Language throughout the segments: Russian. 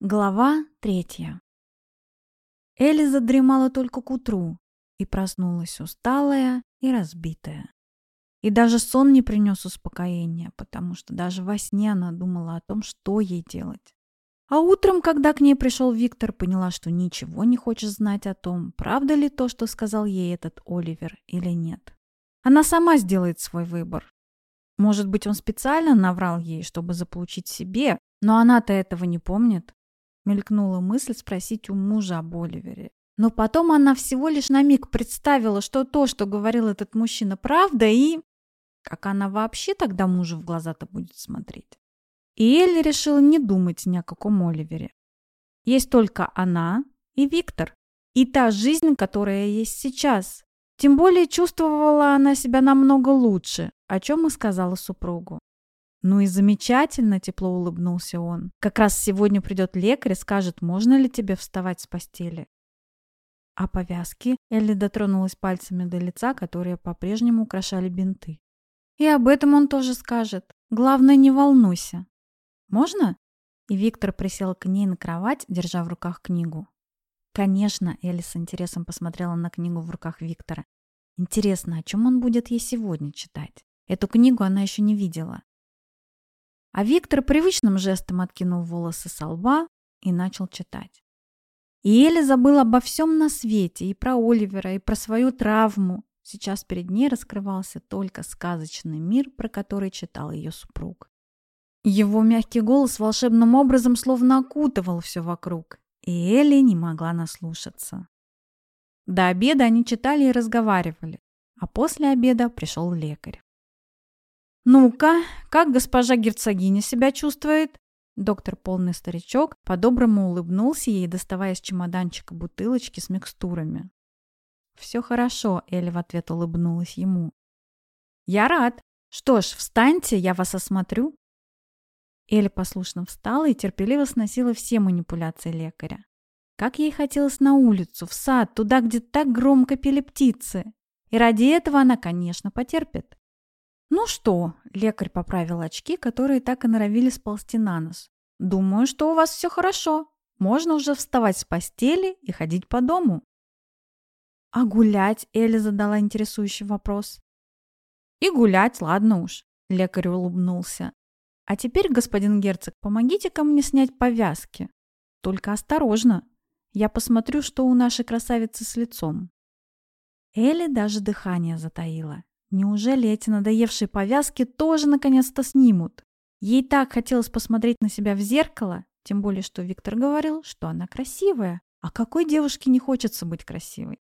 Глава третья. Элли задремала только к утру и проснулась усталая и разбитая. И даже сон не принес успокоения, потому что даже во сне она думала о том, что ей делать. А утром, когда к ней пришел Виктор, поняла, что ничего не хочет знать о том, правда ли то, что сказал ей этот Оливер или нет. Она сама сделает свой выбор. Может быть, он специально наврал ей, чтобы заполучить себе, но она-то этого не помнит. Мелькнула мысль спросить у мужа об Оливере. Но потом она всего лишь на миг представила, что то, что говорил этот мужчина, правда, и... Как она вообще тогда мужу в глаза-то будет смотреть? И Элли решила не думать ни о каком Оливере. Есть только она и Виктор. И та жизнь, которая есть сейчас. Тем более чувствовала она себя намного лучше, о чем и сказала супругу. «Ну и замечательно!» – тепло улыбнулся он. «Как раз сегодня придет лекарь и скажет, можно ли тебе вставать с постели». А повязки Элли дотронулась пальцами до лица, которые по-прежнему украшали бинты. «И об этом он тоже скажет. Главное, не волнуйся. Можно?» И Виктор присел к ней на кровать, держа в руках книгу. «Конечно», — Элли с интересом посмотрела на книгу в руках Виктора. «Интересно, о чем он будет ей сегодня читать? Эту книгу она еще не видела. А Виктор привычным жестом откинул волосы со лба и начал читать. И Эля забыла обо всем на свете, и про Оливера, и про свою травму. Сейчас перед ней раскрывался только сказочный мир, про который читал ее супруг. Его мягкий голос волшебным образом словно окутывал все вокруг, и Элли не могла наслушаться. До обеда они читали и разговаривали, а после обеда пришел лекарь. «Ну-ка, как госпожа герцогиня себя чувствует?» Доктор, полный старичок, по-доброму улыбнулся ей, доставая из чемоданчика бутылочки с микстурами. «Все хорошо», — Элли в ответ улыбнулась ему. «Я рад. Что ж, встаньте, я вас осмотрю». Элли послушно встала и терпеливо сносила все манипуляции лекаря. Как ей хотелось на улицу, в сад, туда, где так громко пели птицы. И ради этого она, конечно, потерпит. «Ну что?» – лекарь поправил очки, которые так и норовили сползти на нос. «Думаю, что у вас все хорошо. Можно уже вставать с постели и ходить по дому». «А гулять?» – Эля задала интересующий вопрос. «И гулять, ладно уж», – лекарь улыбнулся. «А теперь, господин герцог, помогите-ка мне снять повязки. Только осторожно. Я посмотрю, что у нашей красавицы с лицом». Элли даже дыхание затаила. Неужели эти надоевшие повязки тоже наконец-то снимут? Ей так хотелось посмотреть на себя в зеркало, тем более, что Виктор говорил, что она красивая. А какой девушке не хочется быть красивой?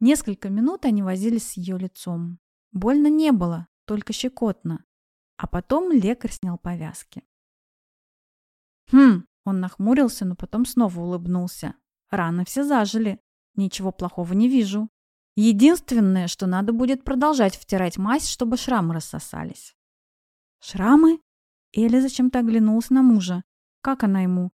Несколько минут они возились с ее лицом. Больно не было, только щекотно. А потом лекарь снял повязки. Хм, он нахмурился, но потом снова улыбнулся. Раны все зажили. Ничего плохого не вижу. Единственное, что надо будет продолжать втирать мазь, чтобы шрамы рассосались. Шрамы? Эля зачем-то оглянулась на мужа. Как она ему?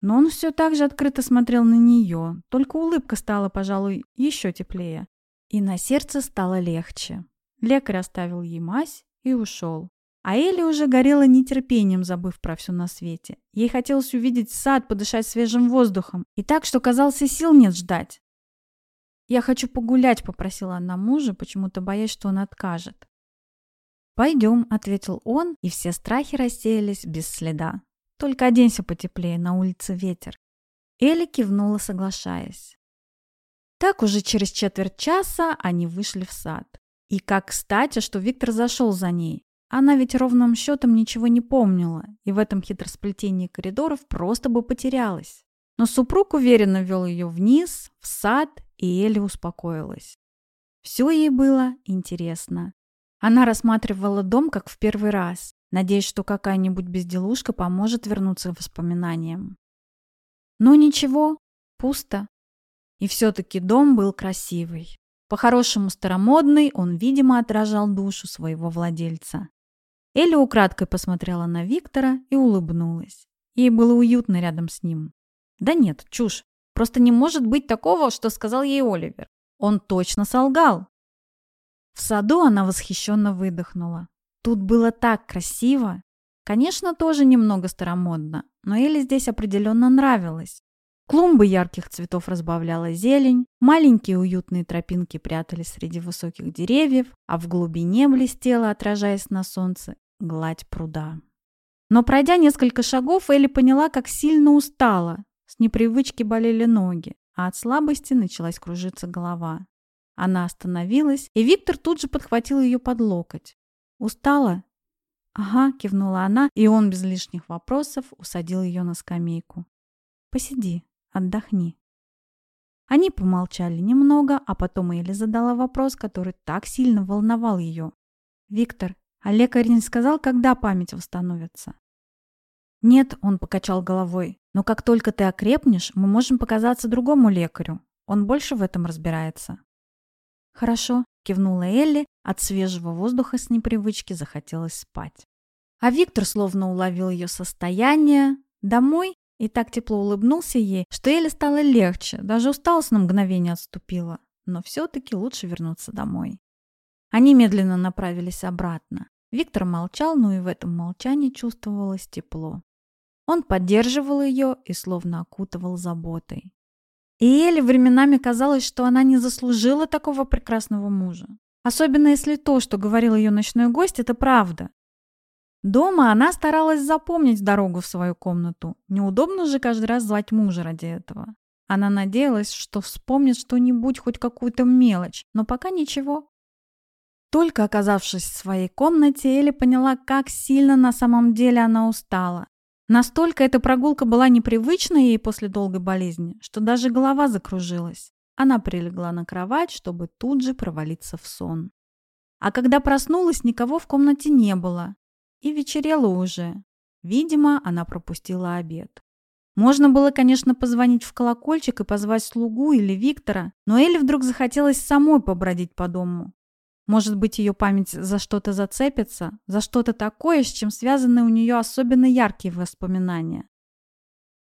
Но он все так же открыто смотрел на нее, только улыбка стала, пожалуй, еще теплее. И на сердце стало легче. Лекарь оставил ей мазь и ушел. А Элли уже горела нетерпением, забыв про все на свете. Ей хотелось увидеть сад, подышать свежим воздухом. И так, что, казалось, сил нет ждать. «Я хочу погулять», — попросила она мужа, почему-то боясь, что он откажет. «Пойдем», — ответил он, и все страхи рассеялись без следа. «Только оденься потеплее, на улице ветер». Элли кивнула, соглашаясь. Так уже через четверть часа они вышли в сад. И как кстати, что Виктор зашел за ней. Она ведь ровным счетом ничего не помнила, и в этом хитросплетении коридоров просто бы потерялась. Но супруг уверенно вел ее вниз, в сад, и Элли успокоилась. Все ей было интересно. Она рассматривала дом как в первый раз, надеясь, что какая-нибудь безделушка поможет вернуться к воспоминаниям. Но ничего, пусто. И все-таки дом был красивый. По-хорошему старомодный, он, видимо, отражал душу своего владельца. Элли украдкой посмотрела на Виктора и улыбнулась. Ей было уютно рядом с ним. Да нет, чушь. Просто не может быть такого, что сказал ей Оливер. Он точно солгал. В саду она восхищенно выдохнула. Тут было так красиво. Конечно, тоже немного старомодно, но Элли здесь определенно нравилось. Клумбы ярких цветов разбавляла зелень, маленькие уютные тропинки прятались среди высоких деревьев, а в глубине блестела, отражаясь на солнце, гладь пруда. Но пройдя несколько шагов, Элли поняла, как сильно устала. С непривычки болели ноги, а от слабости началась кружиться голова. Она остановилась, и Виктор тут же подхватил ее под локоть. «Устала?» «Ага», — кивнула она, и он без лишних вопросов усадил ее на скамейку. «Посиди, отдохни». Они помолчали немного, а потом Элли задала вопрос, который так сильно волновал ее. «Виктор, а лекарь не сказал, когда память восстановится?» «Нет», — он покачал головой, «но как только ты окрепнешь, мы можем показаться другому лекарю. Он больше в этом разбирается». «Хорошо», — кивнула Элли, от свежего воздуха с непривычки захотелось спать. А Виктор словно уловил ее состояние. Домой и так тепло улыбнулся ей, что Элли стало легче, даже усталость на мгновение отступила. Но все-таки лучше вернуться домой. Они медленно направились обратно. Виктор молчал, но и в этом молчании чувствовалось тепло. Он поддерживал ее и словно окутывал заботой. И Элли временами казалось, что она не заслужила такого прекрасного мужа. Особенно если то, что говорил ее ночной гость, это правда. Дома она старалась запомнить дорогу в свою комнату. Неудобно же каждый раз звать мужа ради этого. Она надеялась, что вспомнит что-нибудь, хоть какую-то мелочь, но пока ничего. Только оказавшись в своей комнате, Элли поняла, как сильно на самом деле она устала. Настолько эта прогулка была непривычна ей после долгой болезни, что даже голова закружилась. Она прилегла на кровать, чтобы тут же провалиться в сон. А когда проснулась, никого в комнате не было. И вечерело уже. Видимо, она пропустила обед. Можно было, конечно, позвонить в колокольчик и позвать слугу или Виктора, но Элли вдруг захотелось самой побродить по дому. Может быть, ее память за что-то зацепится, за что-то такое, с чем связаны у нее особенно яркие воспоминания.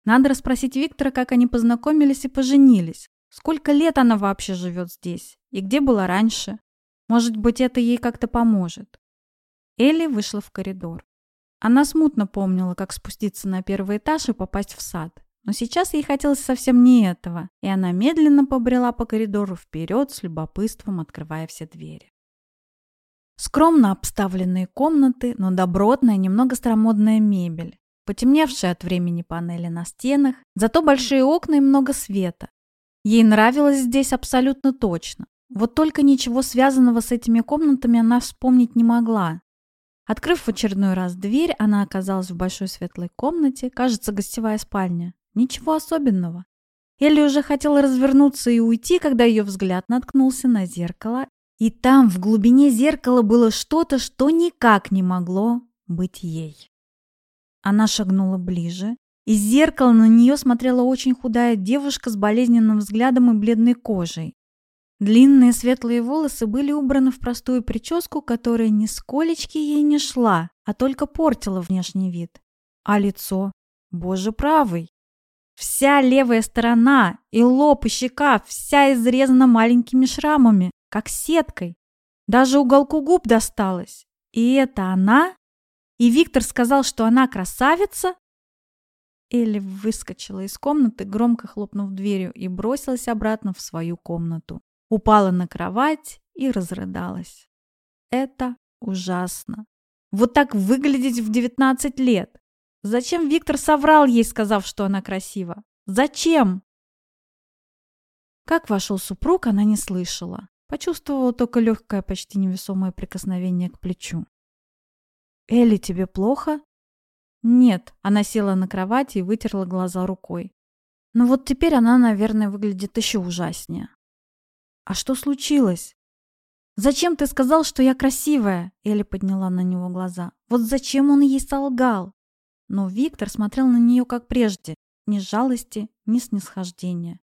Надо расспросить Виктора, как они познакомились и поженились. Сколько лет она вообще живет здесь? И где была раньше? Может быть, это ей как-то поможет. Элли вышла в коридор. Она смутно помнила, как спуститься на первый этаж и попасть в сад. Но сейчас ей хотелось совсем не этого, и она медленно побрела по коридору вперед с любопытством, открывая все двери. Скромно обставленные комнаты, но добротная, немного старомодная мебель. Потемневшие от времени панели на стенах, зато большие окна и много света. Ей нравилось здесь абсолютно точно. Вот только ничего связанного с этими комнатами она вспомнить не могла. Открыв в очередной раз дверь, она оказалась в большой светлой комнате, кажется, гостевая спальня. Ничего особенного. Элли уже хотела развернуться и уйти, когда ее взгляд наткнулся на зеркало, и там, в глубине зеркала, было что-то, что никак не могло быть ей. Она шагнула ближе. Из зеркала на нее смотрела очень худая девушка с болезненным взглядом и бледной кожей. Длинные светлые волосы были убраны в простую прическу, которая ни сколечки ей не шла, а только портила внешний вид. А лицо? Боже правый! Вся левая сторона, и лоб, и щека, вся изрезана маленькими шрамами как сеткой. Даже уголку губ досталось. И это она? И Виктор сказал, что она красавица? Элли выскочила из комнаты, громко хлопнув дверью, и бросилась обратно в свою комнату. Упала на кровать и разрыдалась. Это ужасно. Вот так выглядеть в 19 лет. Зачем Виктор соврал ей, сказав, что она красива? Зачем? Как вошел супруг, она не слышала. Почувствовала только легкое, почти невесомое прикосновение к плечу. «Элли, тебе плохо?» «Нет», — она села на кровати и вытерла глаза рукой. «Но вот теперь она, наверное, выглядит еще ужаснее». «А что случилось?» «Зачем ты сказал, что я красивая?» Элли подняла на него глаза. «Вот зачем он ей солгал?» Но Виктор смотрел на нее как прежде, ни жалости, ни снисхождения.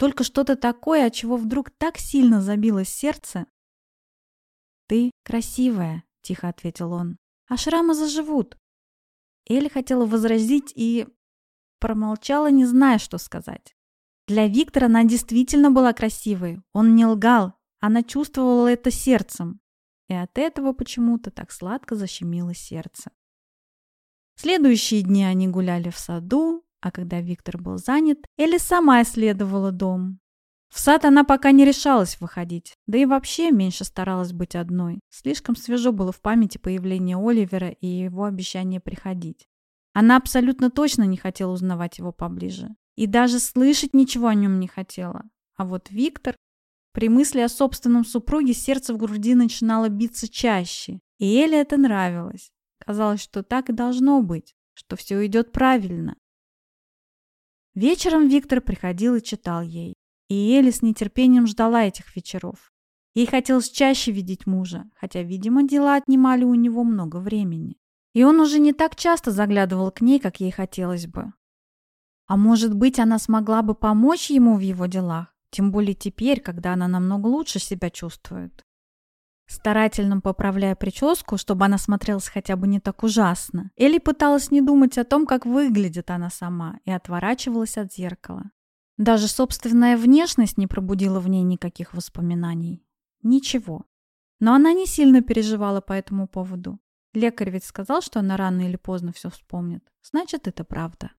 Только что-то такое, от чего вдруг так сильно забилось сердце. «Ты красивая», — тихо ответил он. «А шрамы заживут». Элли хотела возразить и промолчала, не зная, что сказать. Для Виктора она действительно была красивой. Он не лгал. Она чувствовала это сердцем. И от этого почему-то так сладко защемило сердце. Следующие дни они гуляли в саду, а когда Виктор был занят, Элли сама исследовала дом. В сад она пока не решалась выходить, да и вообще меньше старалась быть одной. Слишком свежо было в памяти появление Оливера и его обещание приходить. Она абсолютно точно не хотела узнавать его поближе. И даже слышать ничего о нем не хотела. А вот Виктор... При мысли о собственном супруге сердце в груди начинало биться чаще. И Эле это нравилось. Казалось, что так и должно быть, что все идет правильно. Вечером Виктор приходил и читал ей. И Элли с нетерпением ждала этих вечеров. Ей хотелось чаще видеть мужа, хотя, видимо, дела отнимали у него много времени. И он уже не так часто заглядывал к ней, как ей хотелось бы. А может быть, она смогла бы помочь ему в его делах, тем более теперь, когда она намного лучше себя чувствует. Старательно поправляя прическу, чтобы она смотрелась хотя бы не так ужасно, Элли пыталась не думать о том, как выглядит она сама, и отворачивалась от зеркала. Даже собственная внешность не пробудила в ней никаких воспоминаний. Ничего. Но она не сильно переживала по этому поводу. Лекарь ведь сказал, что она рано или поздно все вспомнит. Значит, это правда.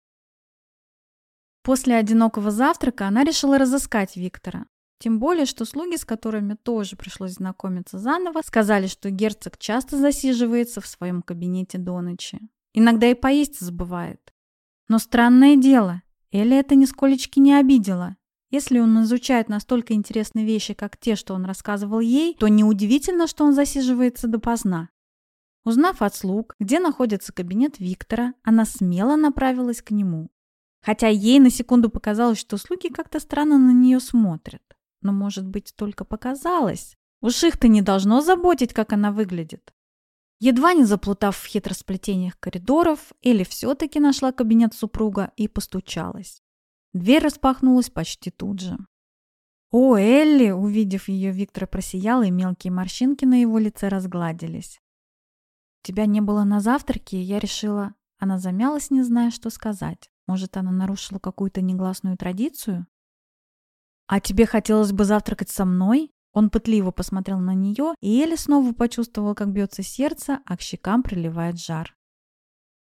После одинокого завтрака она решила разыскать Виктора. Тем более, что слуги, с которыми тоже пришлось знакомиться заново, сказали, что герцог часто засиживается в своем кабинете до ночи. Иногда и поесть забывает. Но странное дело, Элли это нисколечки не обидела. Если он изучает настолько интересные вещи, как те, что он рассказывал ей, то неудивительно, что он засиживается допоздна. Узнав от слуг, где находится кабинет Виктора, она смело направилась к нему. Хотя ей на секунду показалось, что слуги как-то странно на нее смотрят. Но, может быть, только показалось. Уж их-то не должно заботить, как она выглядит. Едва не заплутав в хитросплетениях коридоров, Элли все-таки нашла кабинет супруга и постучалась. Дверь распахнулась почти тут же. «О, Элли!» — увидев ее, Виктор просиял, и мелкие морщинки на его лице разгладились. «Тебя не было на завтраке, я решила...» Она замялась, не зная, что сказать. Может, она нарушила какую-то негласную традицию? «А тебе хотелось бы завтракать со мной?» Он пытливо посмотрел на нее, и Эля снова почувствовала, как бьется сердце, а к щекам приливает жар.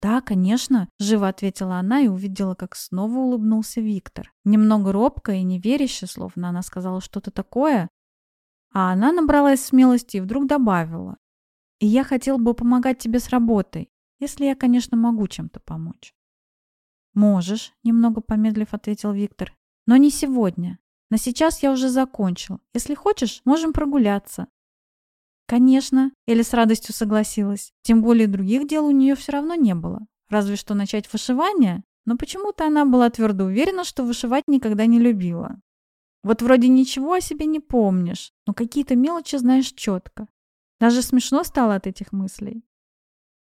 «Да, конечно», — живо ответила она и увидела, как снова улыбнулся Виктор. Немного робко и неверяще, словно она сказала что-то такое. А она набралась смелости и вдруг добавила. «И я хотел бы помогать тебе с работой, если я, конечно, могу чем-то помочь». «Можешь», — немного помедлив ответил Виктор. «Но не сегодня. На сейчас я уже закончил. Если хочешь, можем прогуляться». «Конечно», — Эля с радостью согласилась. Тем более других дел у нее все равно не было. Разве что начать вышивание. Но почему-то она была твердо уверена, что вышивать никогда не любила. Вот вроде ничего о себе не помнишь, но какие-то мелочи знаешь четко. Даже смешно стало от этих мыслей.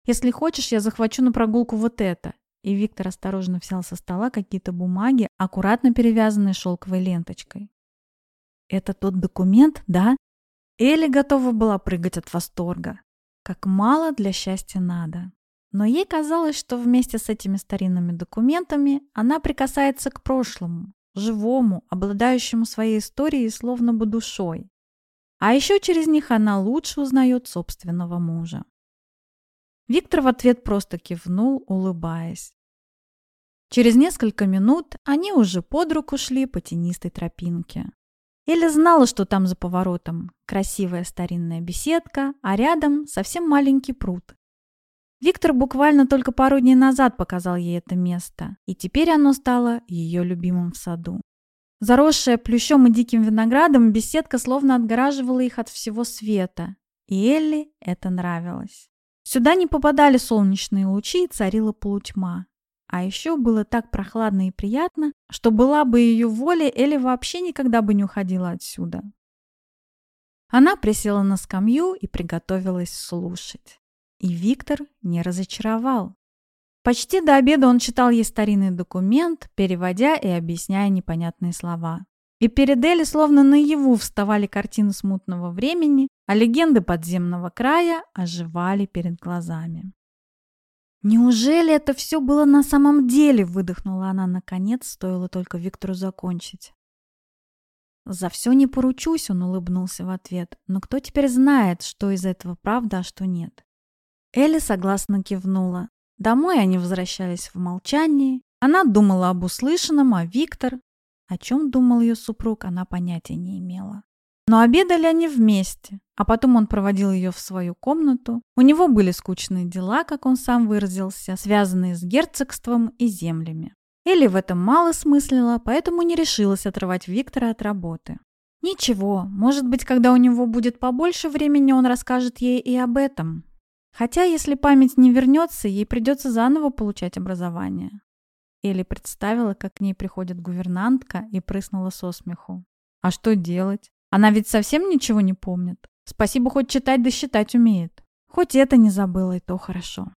Если хочешь, я захвачу на прогулку вот это. И Виктор осторожно взял со стола какие-то бумаги, аккуратно перевязанные шелковой ленточкой. «Это тот документ, да?» Элли готова была прыгать от восторга. Как мало для счастья надо. Но ей казалось, что вместе с этими старинными документами она прикасается к прошлому, живому, обладающему своей историей словно бы душой. А еще через них она лучше узнает собственного мужа. Виктор в ответ просто кивнул, улыбаясь. Через несколько минут они уже под руку шли по тенистой тропинке. Эля знала, что там за поворотом красивая старинная беседка, а рядом совсем маленький пруд. Виктор буквально только пару дней назад показал ей это место, и теперь оно стало ее любимым в саду. Заросшая плющом и диким виноградом, беседка словно отгораживала их от всего света, и Элли это нравилось. Сюда не попадали солнечные лучи и царила полутьма. А еще было так прохладно и приятно, что была бы ее воля, Элли вообще никогда бы не уходила отсюда. Она присела на скамью и приготовилась слушать. И Виктор не разочаровал. Почти до обеда он читал ей старинный документ, переводя и объясняя непонятные слова. И перед Элли словно наяву вставали картины смутного времени, а легенды подземного края оживали перед глазами. «Неужели это все было на самом деле?» – выдохнула она наконец, стоило только Виктору закончить. «За все не поручусь», – он улыбнулся в ответ. «Но кто теперь знает, что из этого правда, а что нет?» Элли согласно кивнула. Домой они возвращались в молчании. Она думала об услышанном, а Виктор... О чем думал ее супруг, она понятия не имела. Но обедали они вместе, а потом он проводил ее в свою комнату. У него были скучные дела, как он сам выразился, связанные с герцогством и землями. Элли в этом мало смыслила, поэтому не решилась отрывать Виктора от работы. Ничего, может быть, когда у него будет побольше времени, он расскажет ей и об этом. Хотя, если память не вернется, ей придется заново получать образование. Элли представила, как к ней приходит гувернантка и прыснула со смеху. А что делать? Она ведь совсем ничего не помнит. Спасибо, хоть читать да считать умеет. Хоть это не забыла, и то хорошо.